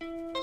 了。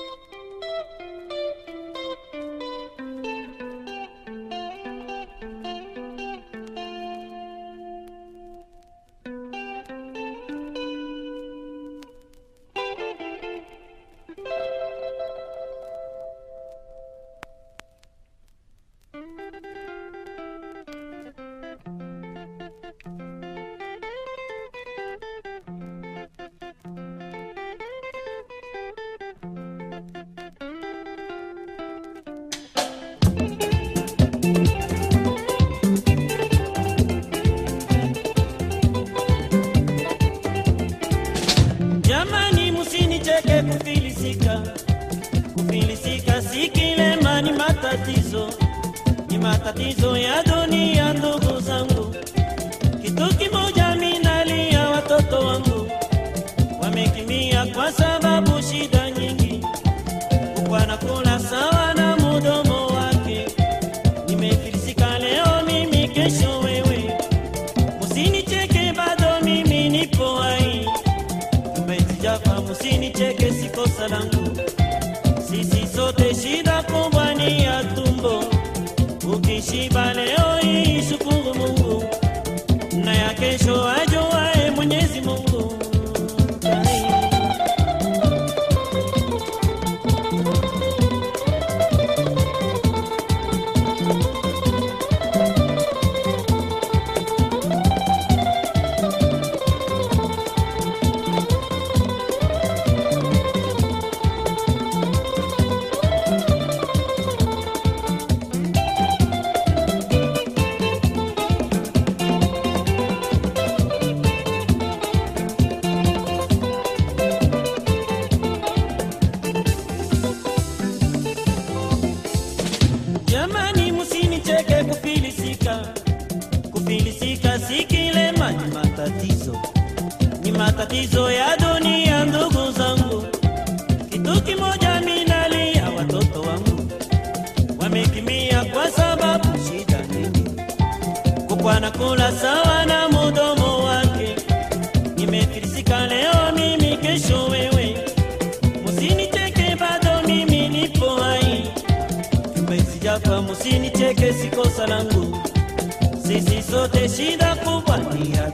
Matatizo ya dunia, ndugu zangu. Kitu kimoja minalia, watoto wangu wamekimia kwa sababu shida nyingi, wanakula sawa na mudomo wake. Nimefilisika leo mimi, kesho wewe, musinicheke, bado mimi nipo hai mpenzi Jafa, musinicheke, cheke kosa langu. Sisi sote shida kubwa ni ya tumbo. Ukishiba leo hii shukuru Mungu, na ya kesho matatizo ya dunia, ndugu zangu. Kitu kimoja minalia, watoto wangu wamekimia kwa sababu shida nyingi, kukwa na kula sawa na mudomo wake. Nimefilisika leo mimi, kesho wewe, musinicheke, bado mimi nipo hai kumbe sijafa, musinicheke, si kosa langu. Sisi sote shida kubwa ni ya